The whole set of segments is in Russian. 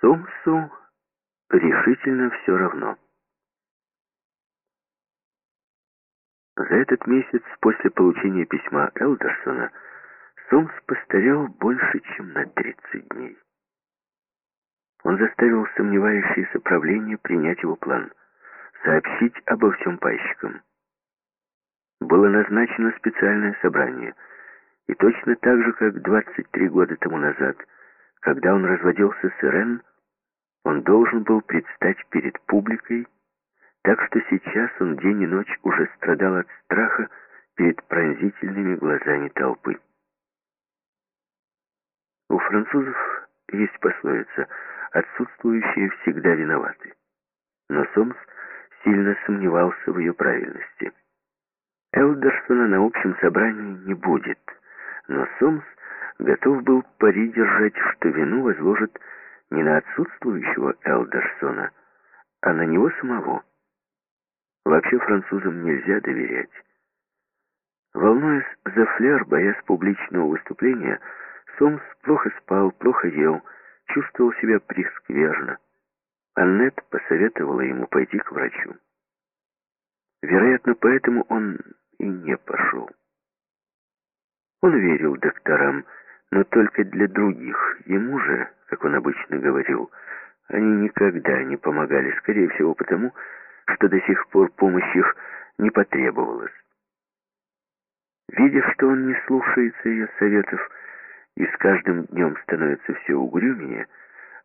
Сомсу решительно все равно. За этот месяц после получения письма Элдерсона Сомс постарел больше, чем на 30 дней. Он заставил сомневающееся правление принять его план, сообщить обо всем пайщикам. Было назначено специальное собрание, и точно так же, как 23 года тому назад, когда он разводился с Ирен, он должен был предстать перед публикой, так что сейчас он день и ночь уже страдал от страха перед пронзительными глазами толпы. У французов есть пословица «отсутствующие всегда виноваты». Но Сомс сильно сомневался в ее правильности. Элдерсона на общем собрании не будет, но Сомс готов был пари держать, что вину возложит не на отсутствующего Элдерсона, а на него самого. Вообще французам нельзя доверять. Волнуясь за флер, боясь публичного выступления, Сомс плохо спал, плохо ел, чувствовал себя прескверно. Аннет посоветовала ему пойти к врачу. Вероятно, поэтому он и не пошел. Он верил докторам, но только для других. Ему же, как он обычно говорил, они никогда не помогали, скорее всего потому, что до сих пор помощь их не потребовалась. Видя, что он не слушается ее советов и с каждым днем становится все угрюмее,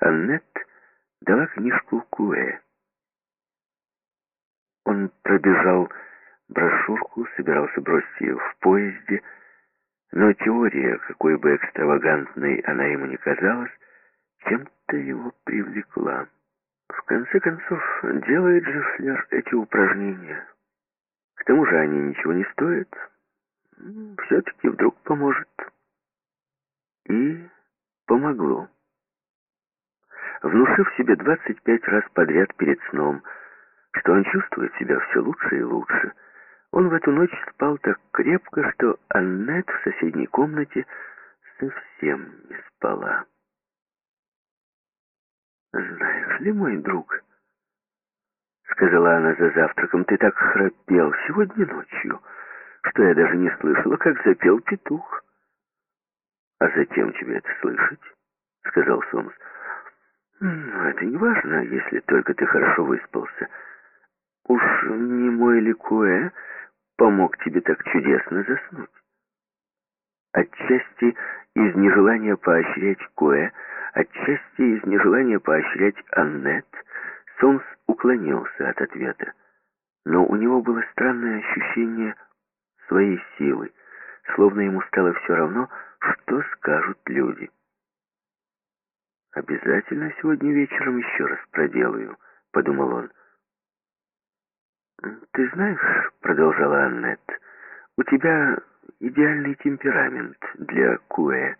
Аннет дала книжку Куэ. Он пробежал брошюрку, собирался бросить ее в поезде, но теория, какой бы экстравагантной она ему ни казалась, чем-то его привлекла. В конце концов, делает же Флер эти упражнения. К тому же они ничего не стоят. Все-таки вдруг поможет. И помогло. Внушив себе 25 раз подряд перед сном, что он чувствует себя все лучше и лучше, он в эту ночь спал так крепко, что Аннет в соседней комнате совсем не спала. «Знаешь ли, мой друг?» — сказала она за завтраком. «Ты так храпел сегодня ночью, что я даже не слышала, как запел петух». «А зачем тебе это слышать?» — сказал Сомс. «Ну, это не важно, если только ты хорошо выспался. Уж не мой ли Куэ помог тебе так чудесно заснуть?» Отчасти из нежелания поощрять Куэ, отчасти из нежелания поощрять Аннет, Сомс уклонился от ответа. Но у него было странное ощущение своей силы, словно ему стало все равно, что скажут люди. «Обязательно сегодня вечером еще раз проделаю», — подумал он. «Ты знаешь, — продолжала Аннет, — у тебя идеальный темперамент для Куэ.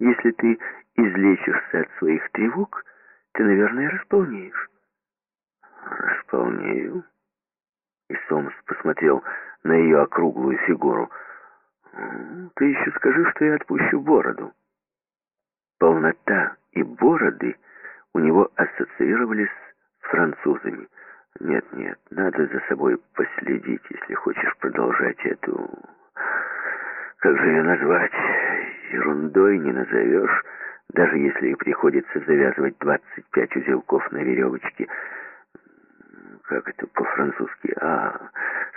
Если ты излечишься от своих тревог, ты, наверное, располнеешь. Располнею. И Сомс посмотрел на ее округлую фигуру. Ты еще скажи, что я отпущу бороду. Полнота и бороды у него ассоциировались с французами. Нет, нет, надо за собой последить, если хочешь продолжать эту как же ее назвать? Ерундой не назовешь, даже если и приходится завязывать 25 узелков на веревочке. Как это по-французски? А,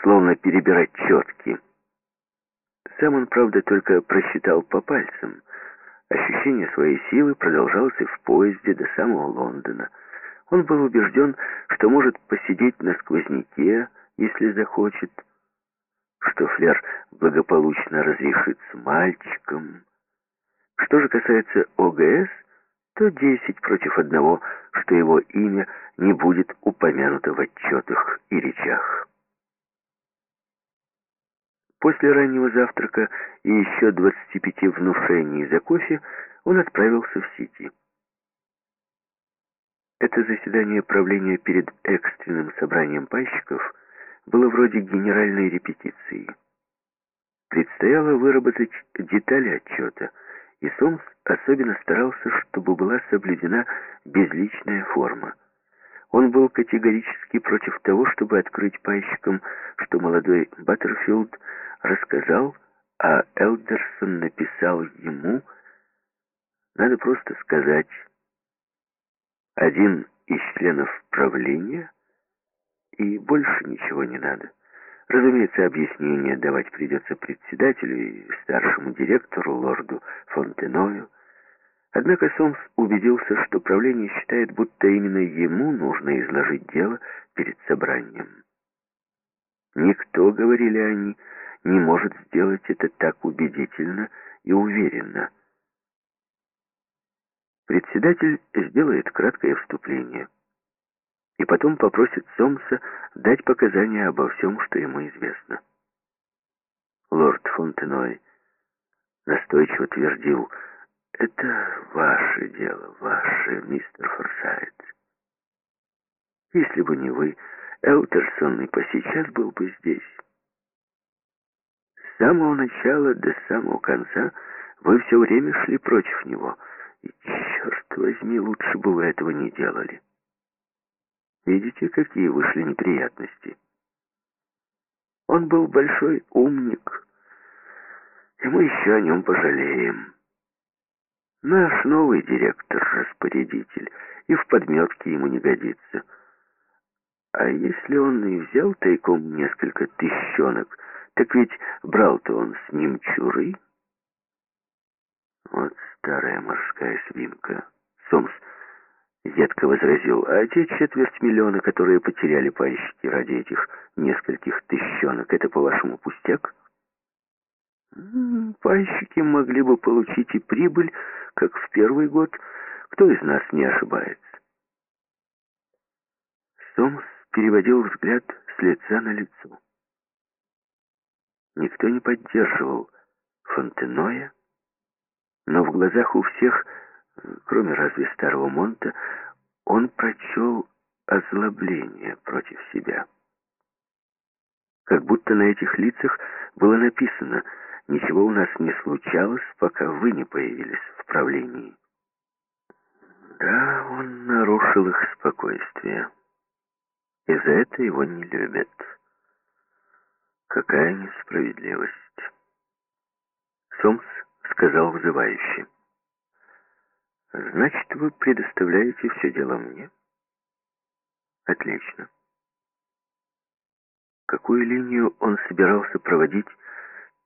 словно перебирать четки. Сам он, правда, только просчитал по пальцам. Ощущение своей силы продолжалось и в поезде до самого Лондона. Он был убежден, что может посидеть на сквозняке, если захочет, что Флер благополучно разрешится мальчиком. Что же касается ОГС, то десять против одного, что его имя не будет упомянуто в отчетах и речах. После раннего завтрака и еще 25 внушений за кофе он отправился в Сити. Это заседание правления перед экстренным собранием пайщиков было вроде генеральной репетиции. Предстояло выработать детали отчета И Сомс особенно старался, чтобы была соблюдена безличная форма. Он был категорически против того, чтобы открыть пайщикам, что молодой Баттерфилд рассказал, а Элдерсон написал ему, надо просто сказать, один из членов правления, и больше ничего не надо. Разумеется, объяснение давать придется председателю и старшему директору, лорду Фонтеною. Однако Сомс убедился, что правление считает, будто именно ему нужно изложить дело перед собранием. Никто, говорили они, не может сделать это так убедительно и уверенно. Председатель сделает краткое вступление и потом попросит Сомса дать показания обо всем, что ему известно. Лорд Фонтеной настойчиво твердил, «Это ваше дело, ваше, мистер Форсайт. Если бы не вы, Элтерсон и по сейчас был бы здесь. С самого начала до самого конца вы все время шли против него, и, черт возьми, лучше бы вы этого не делали». Видите, какие вышли неприятности? Он был большой умник, и мы еще о нем пожалеем. Наш новый директор-распорядитель и в подметке ему не годится. А если он и взял тайком несколько тысячонок, так ведь брал-то он с ним чуры. Вот старая морская свинка. Сомс Едко возразил, а те четверть миллиона, которые потеряли пайщики ради этих нескольких тысячонок, это, по-вашему, пустяк? Пайщики могли бы получить и прибыль, как в первый год. Кто из нас не ошибается? Сомс переводил взгляд с лица на лицо. Никто не поддерживал Фонтеноя, но в глазах у всех кроме разве старого Монта, он прочел озлобление против себя. Как будто на этих лицах было написано «Ничего у нас не случалось, пока вы не появились в правлении». Да, он нарушил их спокойствие. И за это его не любят. Какая несправедливость. Сомс сказал вызывающе. Значит, вы предоставляете все дело мне? Отлично. Какую линию он собирался проводить,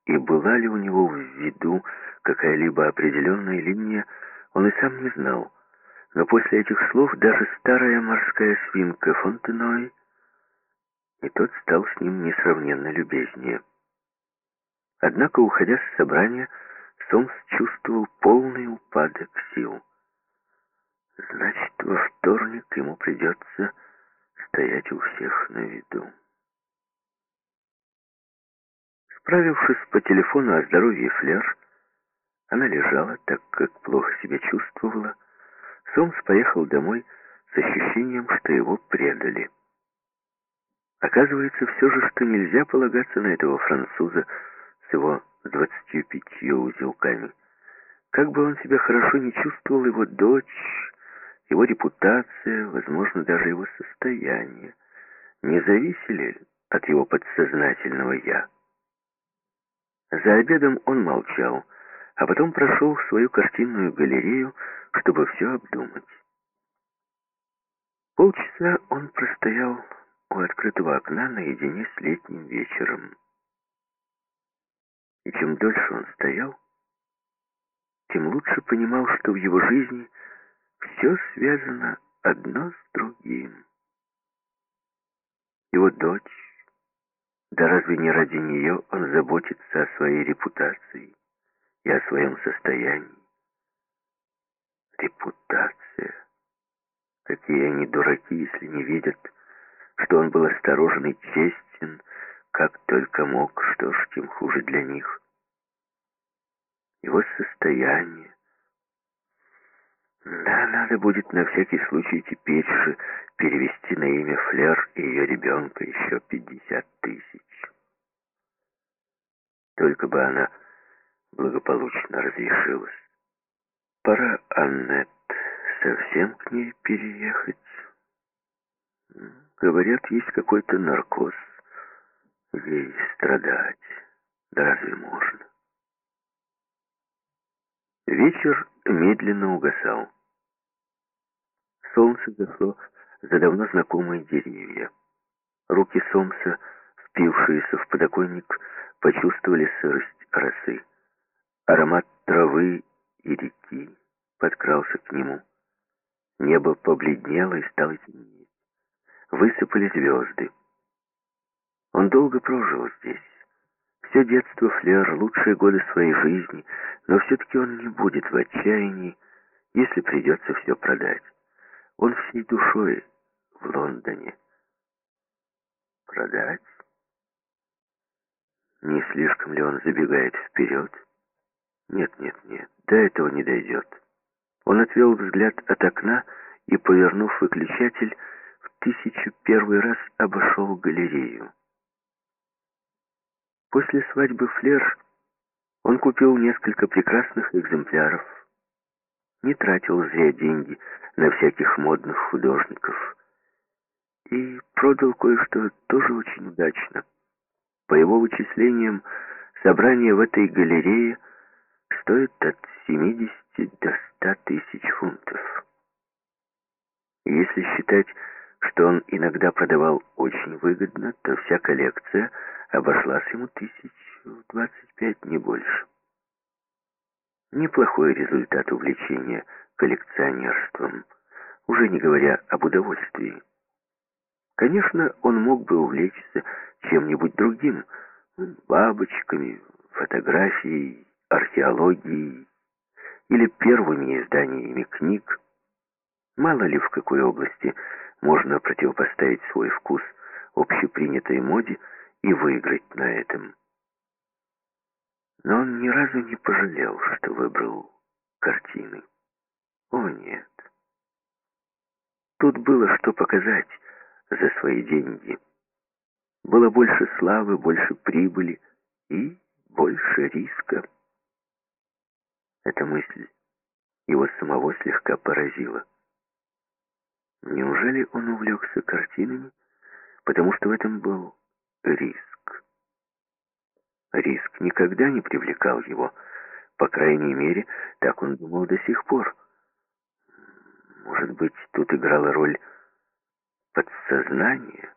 и была ли у него в виду какая-либо определенная линия, он и сам не знал. Но после этих слов даже старая морская свинка Фонтеной и тот стал с ним несравненно любезнее. Однако, уходя с собрания, Сомс чувствовал полный упадок сил. Значит, во вторник ему придется стоять у всех на виду. Справившись по телефону о здоровье Флер, она лежала, так как плохо себя чувствовала. Сомс поехал домой с ощущением, что его предали. Оказывается, все же, что нельзя полагаться на этого француза с его двадцатью пятью узелками. Как бы он себя хорошо не чувствовал, его дочь его репутация, возможно, даже его состояние, не зависели от его подсознательного «я». За обедом он молчал, а потом прошел в свою картинную галерею, чтобы все обдумать. Полчаса он простоял у открытого окна наедине с летним вечером. И чем дольше он стоял, тем лучше понимал, что в его жизни – все связано одно с другим. Его дочь, да разве не ради нее он заботится о своей репутации и о своем состоянии? Репутация. Какие они дураки, если не видят, что он был осторожен и честен, как только мог, что ж, тем хуже для них. Его состояние, да, надо будет на всякий случай теперь же перевести на имя Флер и ее ребенка еще пятьдесят тысяч. Только бы она благополучно разрешилась. пора, Аннет, совсем к ней переехать. Говорят, есть какой-то наркоз. Ей страдать. Да разве можно? Вечер медленно угасал. Солнце зашло за давно знакомые деревья. Руки Сомса, впившиеся в подоконник, почувствовали сырость росы. Аромат травы и реки подкрался к нему. Небо побледнело и стало темнеть. Высыпали звезды. Он долго прожил здесь. Все детство Флер, лучшие годы своей жизни, но все-таки он не будет в отчаянии, если придется все продать. Он всей душой в Лондоне. Продать? Не слишком ли он забегает вперед? Нет, нет, нет, до этого не дойдет. Он отвел взгляд от окна и, повернув выключатель, в тысячу первый раз обошел галерею. После свадьбы Флер он купил несколько прекрасных экземпляров, не тратил зря деньги на всяких модных художников и продал кое-что тоже очень удачно. По его вычислениям, собрание в этой галерее стоит от 70 до 100 тысяч фунтов. Если считать, что он иногда продавал очень выгодно, то вся коллекция обошлась ему тысяч в 25, не больше. Неплохой результат увлечения коллекционерством, уже не говоря об удовольствии. Конечно, он мог бы увлечься чем-нибудь другим, бабочками, фотографией, археологией или первыми изданиями книг. Мало ли в какой области можно противопоставить свой вкус общепринятой моде и выиграть на этом. Но он ни разу не пожалел, что выбрал картины. О, нет. Тут было что показать за свои деньги. Было больше славы, больше прибыли и больше риска. Эта мысль его самого слегка поразила. Неужели он увлекся картинами, потому что в этом был риск? Риск никогда не привлекал его, по крайней мере, так он думал до сих пор. Может быть, тут играла роль подсознание.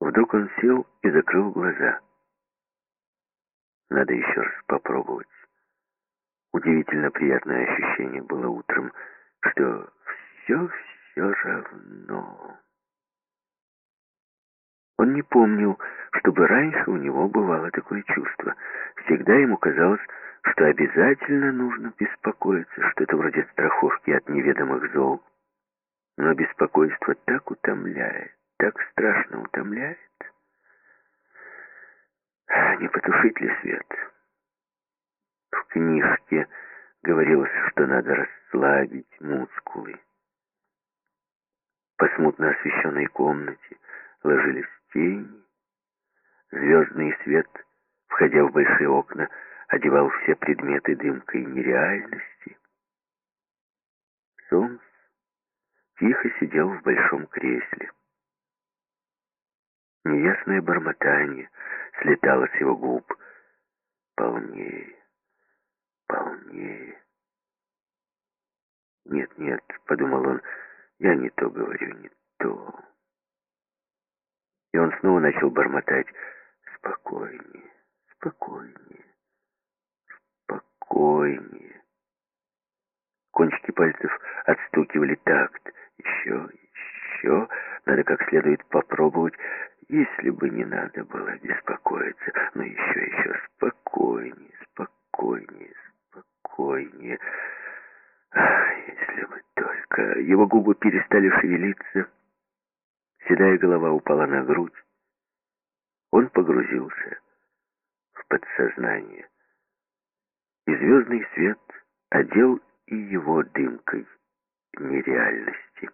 Вдруг он сел и закрыл глаза. Надо еще раз попробовать. Удивительно приятное ощущение было утром, что все все равно. Он не помнил, чтобы раньше у него бывало такое чувство. Всегда ему казалось, что обязательно нужно беспокоиться, что-то вроде страховки от неведомых зол. Но беспокойство так утомляет, так страшно утомляет. Не потушить ли свет? В книжке говорилось, что надо расслабить мускулы. По смутно освещенной комнате ложились тени. Звездный свет, входя в большие окна, одевал все предметы дымкой нереальности. Сомс тихо сидел в большом кресле. Неясное бормотание слетало с его губ. Полнее, полнее. «Нет, нет», — подумал он, — «я не то говорю, не то». И он снова начал бормотать «Спокойнее, спокойнее, спокойнее». Кончики пальцев отстукивали такт. Еще, еще, надо как следует попробовать, если бы не надо было беспокоиться. Но еще, еще, спокойнее, спокойнее, спокойнее. Ах, если бы только... Его губы перестали шевелиться. Седая голова упала на грудь. Он погрузился в подсознание. И звездный свет одел и его дымкой нереальности.